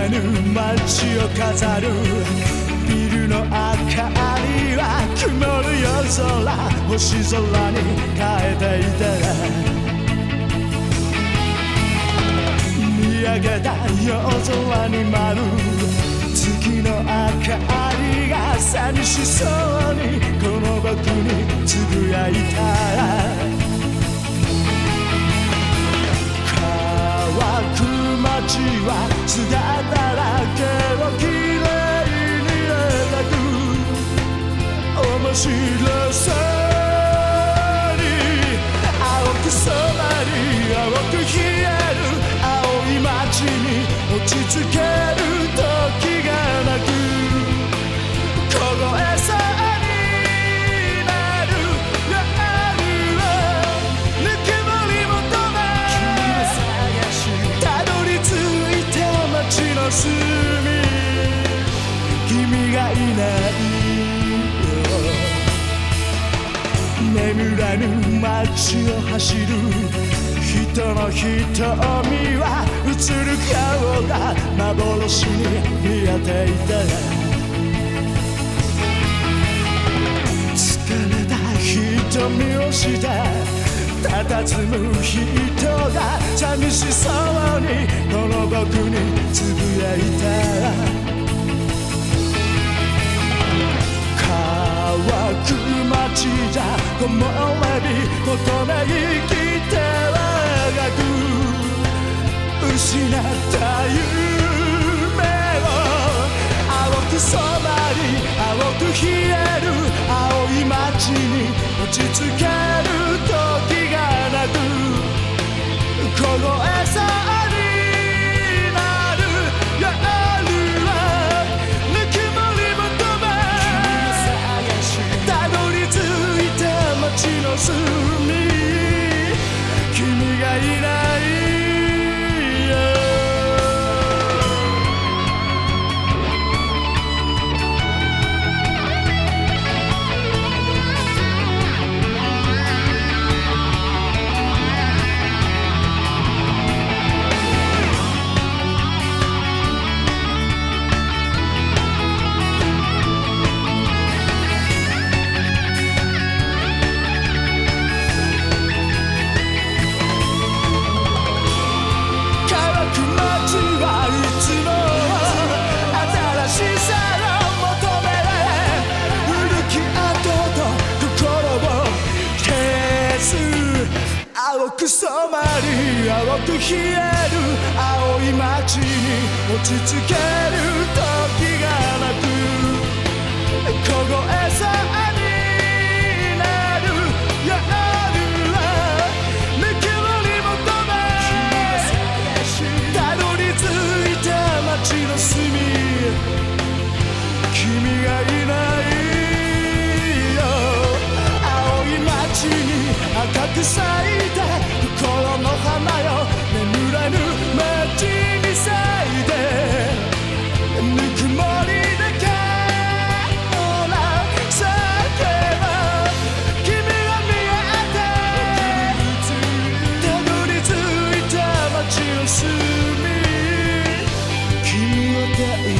眠らぬ街を飾るビルの明かりは曇る夜空星空に変えていた見上げた夜空に舞う月の明かりが寂しそうにこの僕につぶやいた街は姿だ描く面白そうに青く染まり青く冷える青い街に落ち着ける。眠らぬ街を走る人の瞳は映る顔が幻に見えていた疲れた瞳をして。佇む人が寂しそうにこの僕につぶやいた街じゃ木漏れ日求め生きてはがく失った夢を青く染まり青く冷える青い街に落ち着ける時がなく凍え染まり青く冷える青い街に落ち着ける時がなく凍えさになる夜はたどり着いた街の隅君がいないよ。青い街に赤く咲い Yeah.